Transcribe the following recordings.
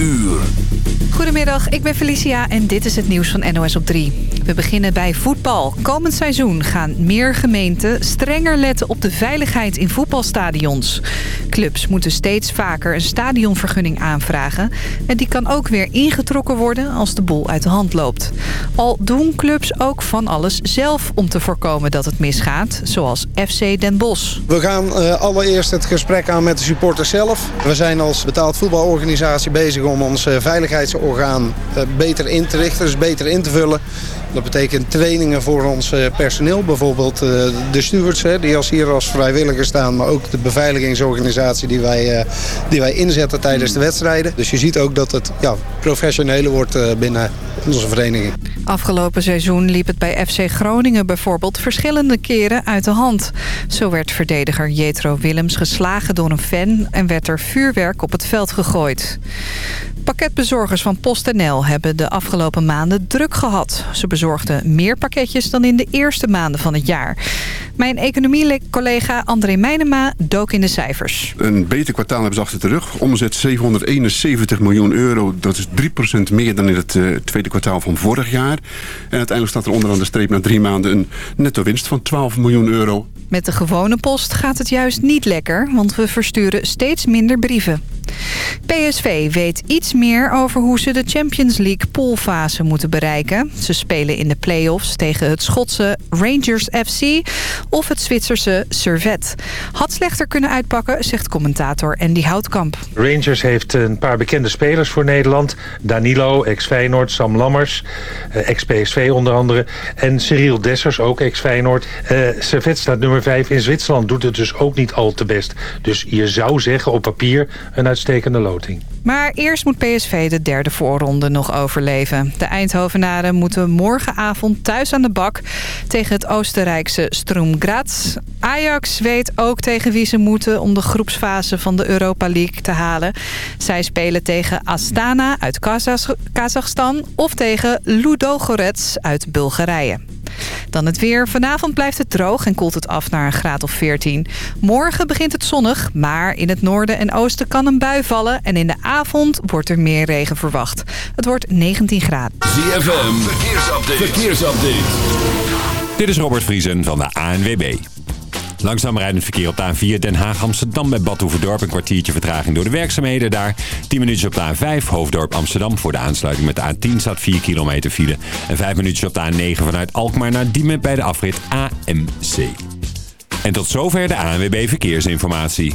uur. Goedemiddag, ik ben Felicia en dit is het nieuws van NOS op 3. We beginnen bij voetbal. Komend seizoen gaan meer gemeenten strenger letten op de veiligheid in voetbalstadions. Clubs moeten steeds vaker een stadionvergunning aanvragen. En die kan ook weer ingetrokken worden als de boel uit de hand loopt. Al doen clubs ook van alles zelf om te voorkomen dat het misgaat. Zoals FC Den Bosch. We gaan uh, allereerst het gesprek aan met de supporters zelf. We zijn als betaald voetbalorganisatie bezig om ons uh, uh, beter in te richten. Dus beter in te vullen. Dat betekent trainingen voor ons personeel. Bijvoorbeeld de stewards die als hier als vrijwilligers staan. Maar ook de beveiligingsorganisatie die wij, die wij inzetten tijdens de wedstrijden. Dus je ziet ook dat het ja, professioneler wordt binnen onze vereniging. Afgelopen seizoen liep het bij FC Groningen bijvoorbeeld verschillende keren uit de hand. Zo werd verdediger Jetro Willems geslagen door een fan en werd er vuurwerk op het veld gegooid. Pakketbezorgers van PostNL hebben de afgelopen maanden druk gehad. Ze bezorgden meer pakketjes dan in de eerste maanden van het jaar. Mijn economie-collega André Meijnema dook in de cijfers. Een beter kwartaal hebben ze achter de rug. Omzet 771 miljoen euro. Dat is 3% meer dan in het uh, tweede kwartaal van vorig jaar. En uiteindelijk staat er onderaan de streep na drie maanden een netto winst van 12 miljoen euro. Met de gewone post gaat het juist niet lekker, want we versturen steeds minder brieven. PSV weet iets meer over hoe ze de Champions League poolfase moeten bereiken. Ze spelen in de play-offs tegen het Schotse Rangers FC of het Zwitserse Servet. Had slechter kunnen uitpakken, zegt commentator Andy Houtkamp. Rangers heeft een paar bekende spelers voor Nederland. Danilo, ex-Feyenoord, Sam Lammers, eh, ex-PSV onder andere. En Cyril Dessers, ook ex-Feyenoord. Uh, Servet staat nummer 5 in Zwitserland, doet het dus ook niet al te best. Dus je zou zeggen op papier een uitstekende loting. Maar eerst moet PSV de derde voorronde nog overleven. De Eindhovenaren moeten morgenavond thuis aan de bak tegen het Oostenrijkse Sturm Graz. Ajax weet ook tegen wie ze moeten om de groepsfase van de Europa League te halen. Zij spelen tegen Astana uit Kazachstan of tegen Ludogorets uit Bulgarije. Dan het weer. Vanavond blijft het droog en koelt het af naar een graad of 14. Morgen begint het zonnig, maar in het noorden en oosten kan een bui vallen. En in de avond wordt er meer regen verwacht. Het wordt 19 graden. ZFM, verkeersupdate. verkeersupdate. Dit is Robert Vriesen van de ANWB. Langzaam rijdend verkeer op de A4 Den Haag-Amsterdam bij Badhoevedorp. Een kwartiertje vertraging door de werkzaamheden daar. 10 minuutjes op de A5 Hoofddorp Amsterdam. Voor de aansluiting met de A10 staat 4 kilometer file. En 5 minuutjes op de A9 vanuit Alkmaar naar Diemen bij de afrit AMC. En tot zover de ANWB Verkeersinformatie.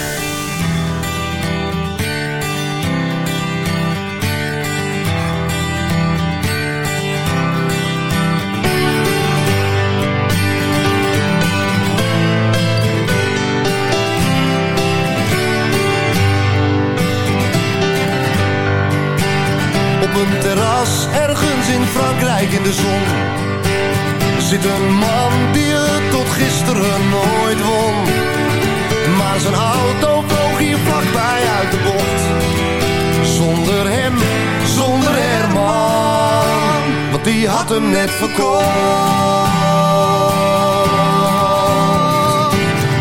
In de zon. Zit een man die het tot gisteren nooit won. Maar zijn auto vloog hier vlakbij uit de bocht. Zonder hem, zonder Herman Want die had hem net verkocht.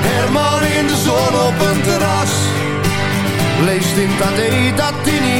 Herman in de zon op een terras. Leest in AD dat hij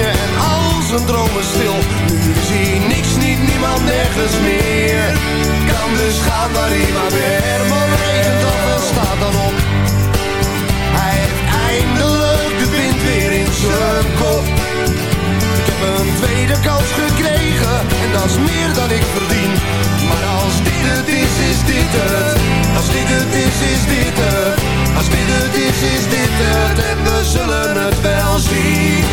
En al zijn dromen stil. Nu zie niks, niet niemand, nergens meer. Kan dus gaan waar hij maar weer. Herman regent af en staat dan op. Hij heeft eindelijk de wind weer in zijn kop. Ik heb een tweede kans gekregen en dat is meer dan ik verdien. Maar als dit het is, is dit het. Als dit het is, is dit het. Als dit het is, is dit het. En we zullen het wel zien.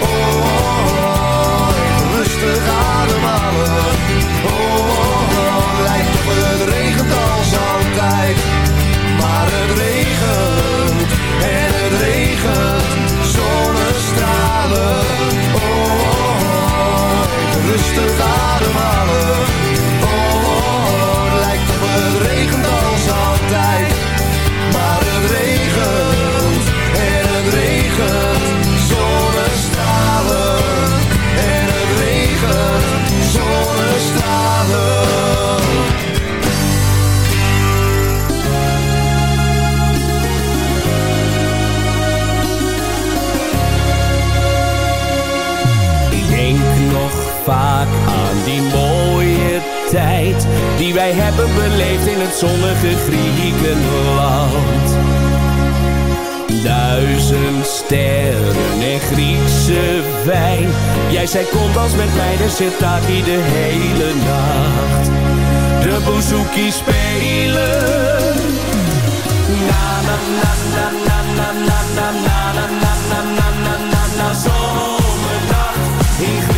Oh, oh, oh even rustig ademhalen. Oh, oh, oh, lijkt op het regent als altijd. Maar het regent en het regent zonnestralen. Oh, oh, oh, rustig ademhalen. Tijd die wij hebben beleefd in het zonnige Griekenland. Duizend sterren en Griekse wijn. Jij zei kom als met mij, de sitaki de hele nacht. De bouzouki spelen. Na na na na na na na na na na na na na na na zomernacht in Griekenland.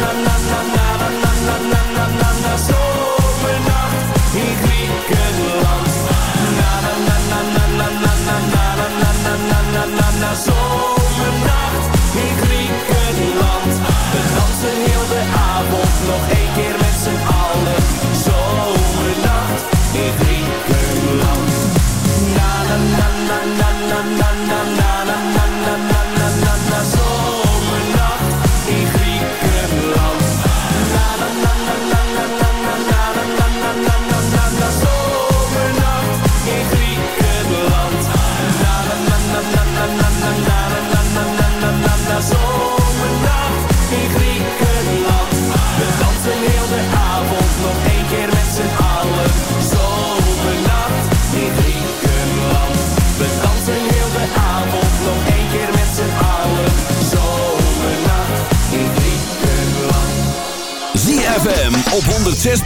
la la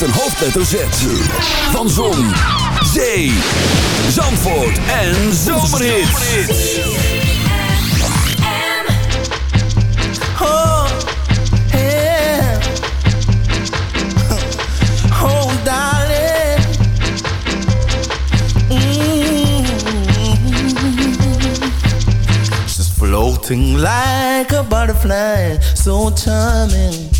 met een hoofdletter Z. Van Zon, Zee, Zandvoort en Zomerhit. Oh, yeah. Oh, darling. Mm -hmm. She's floating like a butterfly, so charming.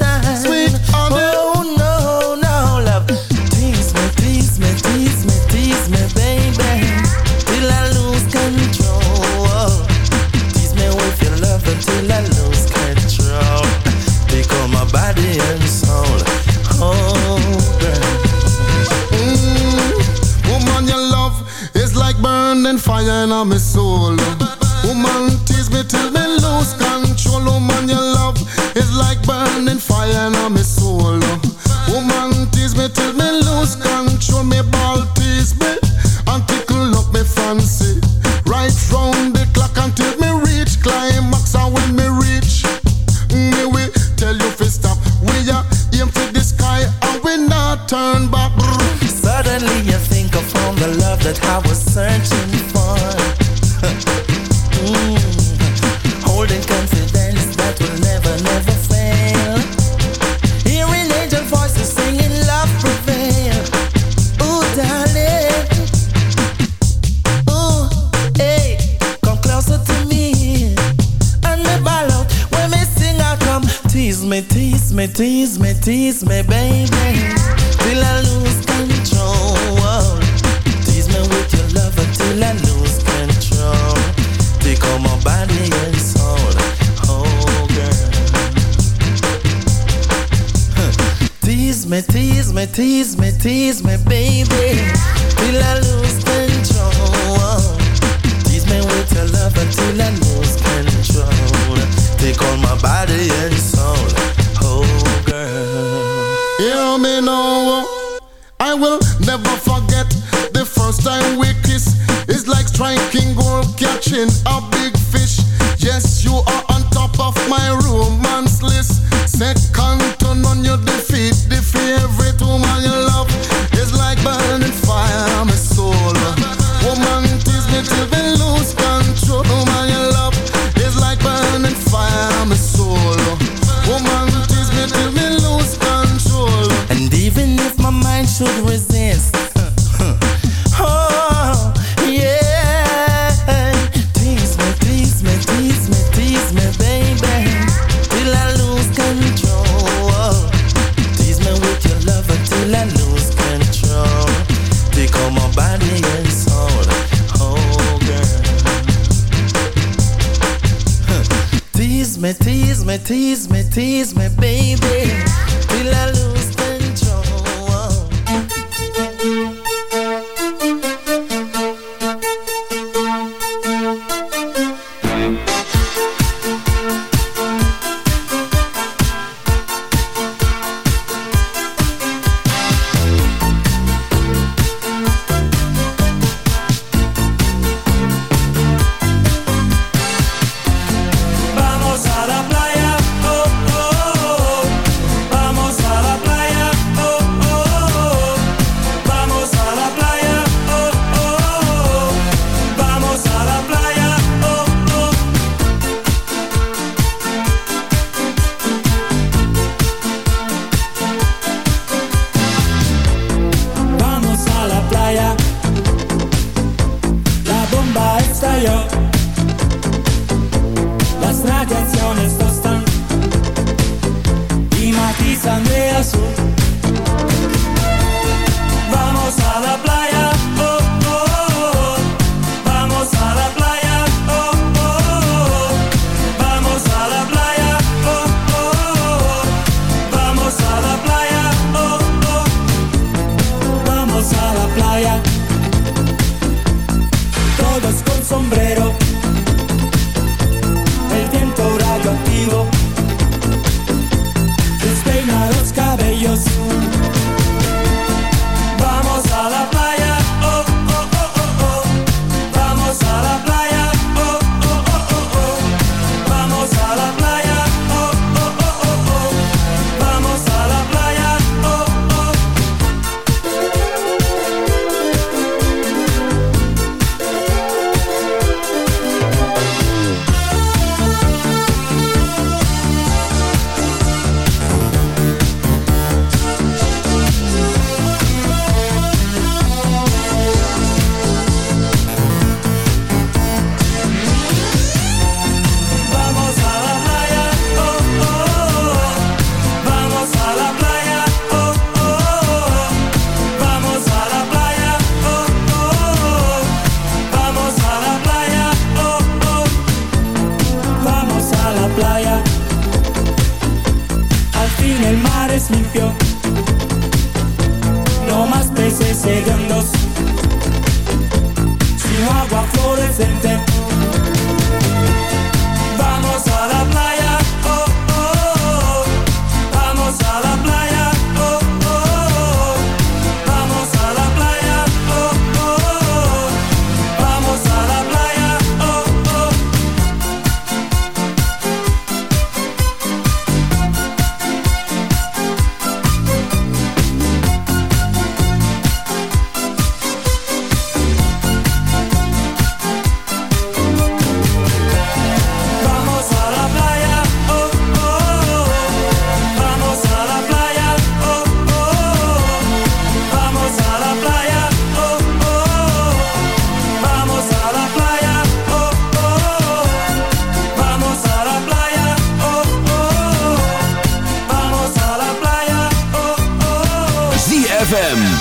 tease me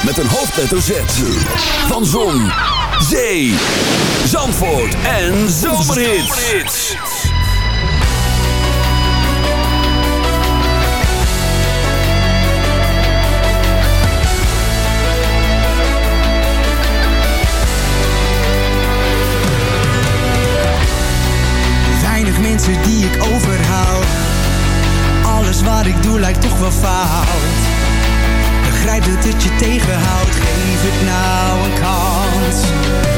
Met een hoofdletter Z. Van Zon, Zee, Zandvoort en Zomerhits. Weinig mensen die ik overhaal. Alles wat ik doe lijkt toch wel vaak het je tegenhoudt, geef het nou een kans.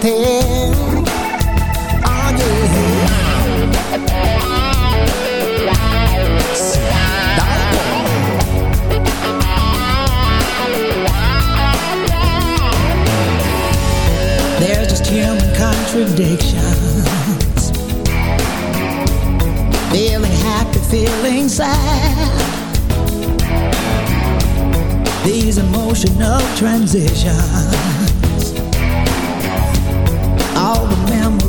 thing. Oh yeah. Stop. Just human contradictions. Feeling happy, feeling sad these emotional transitions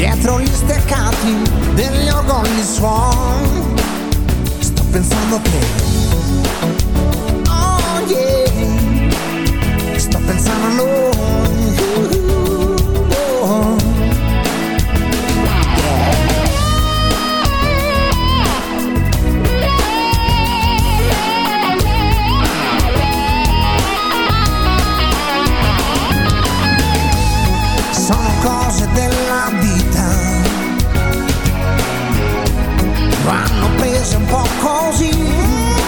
dietro gli steccati degli orgogli suon. Sto pensando a te. Oh yeah. Sto pensando a noi. Cose della fanno presa un po' così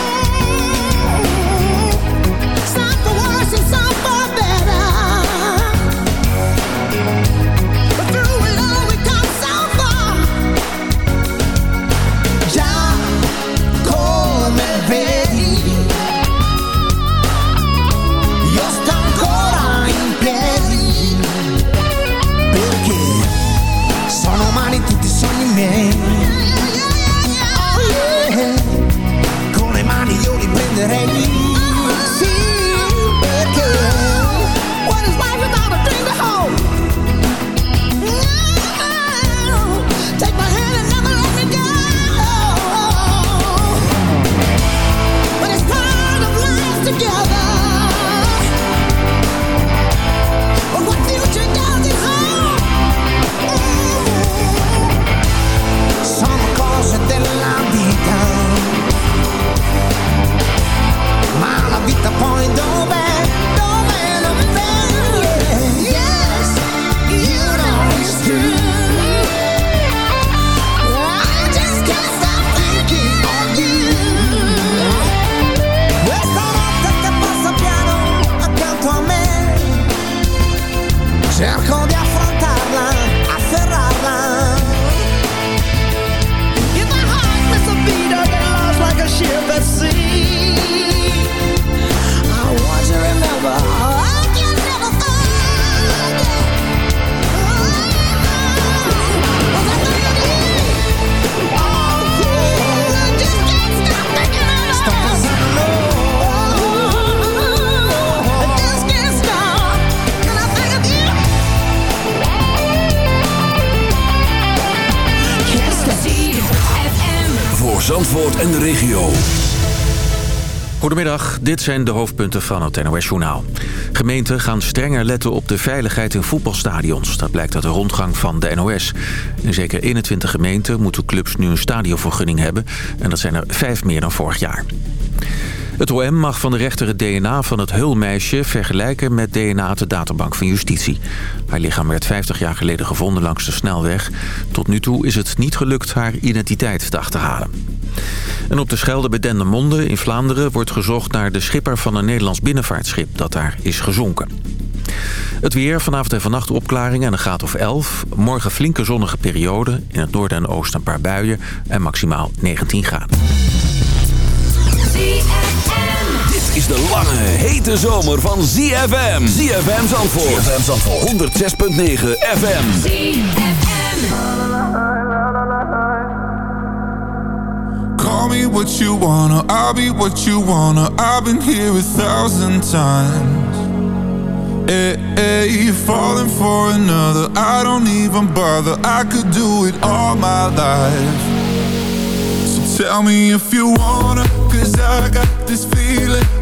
dit zijn de hoofdpunten van het NOS-journaal. Gemeenten gaan strenger letten op de veiligheid in voetbalstadions. Dat blijkt uit de rondgang van de NOS. In zeker 21 gemeenten moeten clubs nu een stadionvergunning hebben... en dat zijn er vijf meer dan vorig jaar. Het OM mag van de rechter het DNA van het Hulmeisje vergelijken met DNA uit de databank van justitie. Haar lichaam werd 50 jaar geleden gevonden langs de snelweg. Tot nu toe is het niet gelukt haar identiteit te achterhalen. En op de Schelde bij Dendermonde in Vlaanderen wordt gezocht naar de schipper van een Nederlands binnenvaartschip dat daar is gezonken. Het weer, vanavond en vannacht opklaringen en een graad of 11. Morgen flinke zonnige periode. In het noorden en oosten een paar buien en maximaal 19 graden. Dit is de lange, hete zomer van ZFM. ZFM Zandvoort. ZFM Zandvoort. 106.9 FM. Call me what you wanna, I'll be what you wanna. I've been here a thousand times. Hey, hey, you're falling for another. I don't even bother. I could do it all my life. So tell me if you wanna, cause I got this feeling.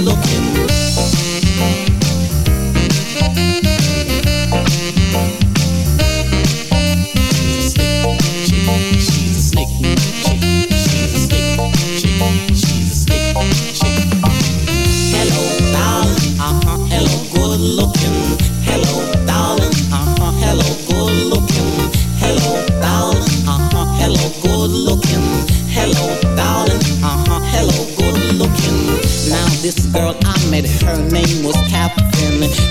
her name was Catherine.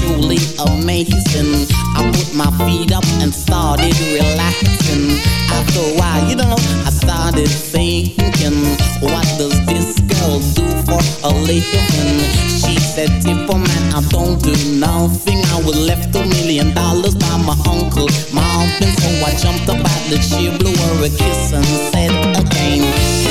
truly amazing. I put my feet up and started relaxing. After a while, you know, I started thinking, what does this girl do for a living? She said, Tipper man, I don't do nothing. I was left a million dollars by my uncle, uncle. So I jumped up at the chair, blew her a kiss and said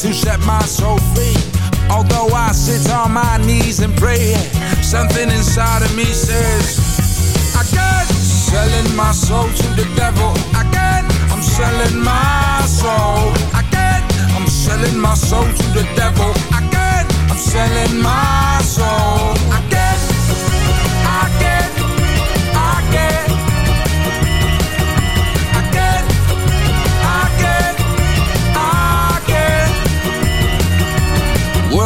to set my soul free. Although I sit on my knees and pray, something inside of me says, Again, selling my soul to the devil. Again, I'm selling my soul. Again, I'm selling my soul to the devil. Again, I'm selling my soul.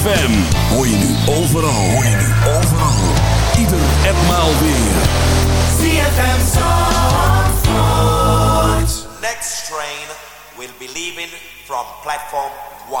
ZFM. Hoor je nu overal. Hoor je nu overal. Ieder en maal weer. ZFM Zandvoort. Next train will be leaving from platform 1.